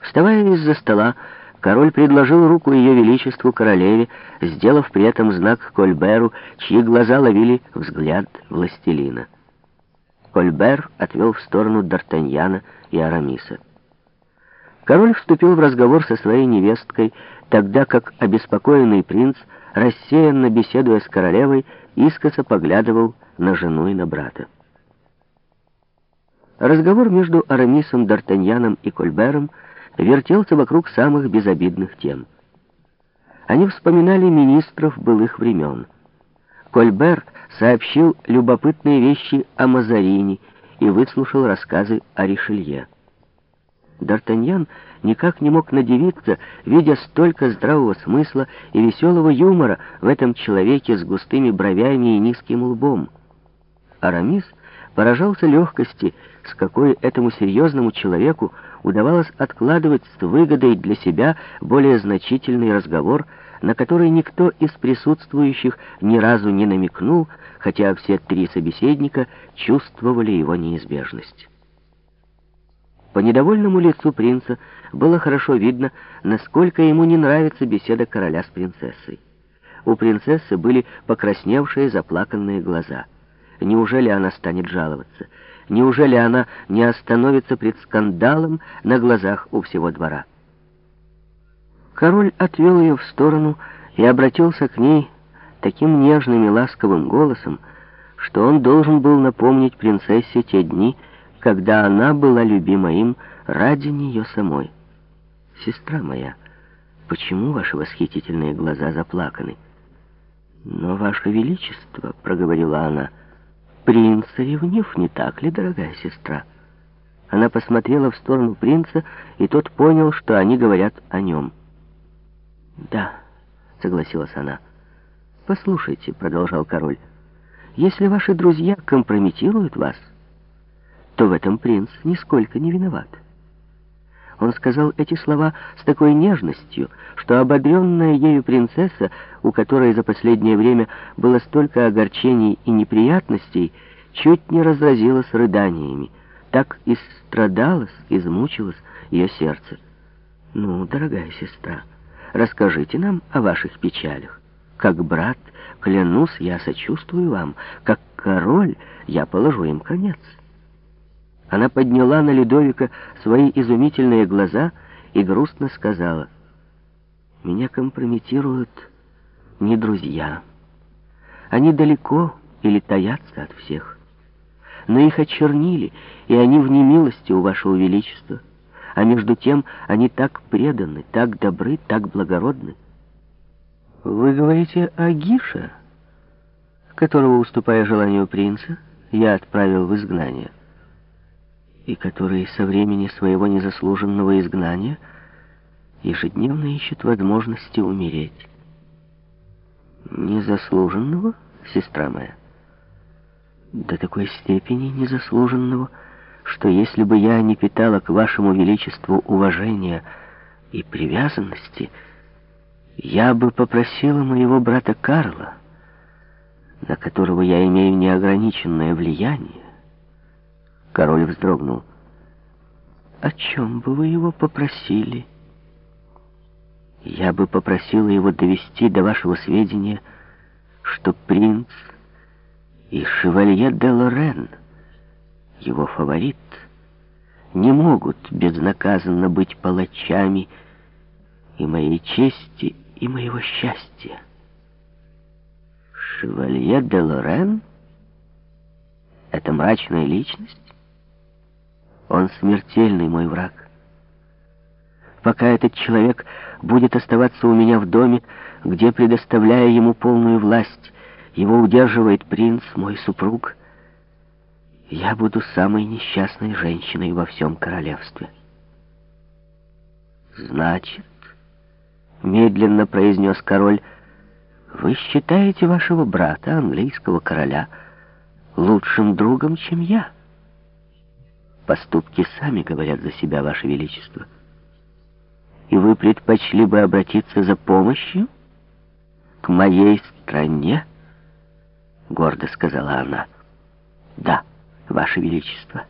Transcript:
Вставая из-за стола, король предложил руку ее величеству королеве, сделав при этом знак Кольберу, чьи глаза ловили взгляд властелина. Кольбер отвел в сторону Д'Артаньяна и Арамиса. Король вступил в разговор со своей невесткой, тогда как обеспокоенный принц, рассеянно беседуя с королевой, искоса поглядывал на жену и на брата. Разговор между Арамисом, Д'Артаньяном и Кольбером вертелся вокруг самых безобидных тем. Они вспоминали министров былых времен. Кольбер сообщил любопытные вещи о Мазарини и выслушал рассказы о Ришелье. Д'Артаньян никак не мог надевиться, видя столько здравого смысла и веселого юмора в этом человеке с густыми бровями и низким лбом. Арамис поражался легкости, с какой этому серьезному человеку удавалось откладывать с выгодой для себя более значительный разговор, на который никто из присутствующих ни разу не намекнул, хотя все три собеседника чувствовали его неизбежность. По недовольному лицу принца было хорошо видно, насколько ему не нравится беседа короля с принцессой. У принцессы были покрасневшие, заплаканные глаза. Неужели она станет жаловаться? Неужели она не остановится пред скандалом на глазах у всего двора? Король отвел ее в сторону и обратился к ней таким нежным и ласковым голосом, что он должен был напомнить принцессе те дни, когда она была любима им ради нее самой. «Сестра моя, почему ваши восхитительные глаза заплаканы?» «Но, ваше величество», — проговорила она, — «принц ревнив, не так ли, дорогая сестра?» Она посмотрела в сторону принца, и тот понял, что они говорят о нем. «Да», — согласилась она. «Послушайте», — продолжал король, — «если ваши друзья компрометируют вас...» то в этом принц нисколько не виноват. Он сказал эти слова с такой нежностью, что ободренная ею принцесса, у которой за последнее время было столько огорчений и неприятностей, чуть не разразилась рыданиями. Так и страдалось, измучилось ее сердце. «Ну, дорогая сестра, расскажите нам о ваших печалях. Как брат, клянусь, я сочувствую вам. Как король, я положу им конец». Она подняла на Людовика свои изумительные глаза и грустно сказала, «Меня компрометируют не друзья. Они далеко или таятся от всех. Но их очернили, и они в немилости у вашего величества. А между тем они так преданы, так добры, так благородны. Вы говорите о Гише, которого, уступая желанию принца, я отправил в изгнание и который со времени своего незаслуженного изгнания ежедневно ищет возможности умереть. Незаслуженного, сестра моя? До такой степени незаслуженного, что если бы я не питала к вашему величеству уважения и привязанности, я бы попросила моего брата Карла, на которого я имею неограниченное влияние, Король вздрогнул. «О чем бы вы его попросили?» «Я бы попросила его довести до вашего сведения, что принц и шевалье де Лорен, его фаворит, не могут безнаказанно быть палачами и моей чести, и моего счастья». «Шевалье де Лорен? Это мрачная личность?» Он смертельный мой враг. Пока этот человек будет оставаться у меня в доме, где, предоставляя ему полную власть, его удерживает принц, мой супруг, я буду самой несчастной женщиной во всем королевстве. Значит, медленно произнес король, вы считаете вашего брата, английского короля, лучшим другом, чем я? Поступки сами говорят за себя, Ваше Величество. И вы предпочли бы обратиться за помощью к моей стране? Гордо сказала она. Да, Ваше Величество.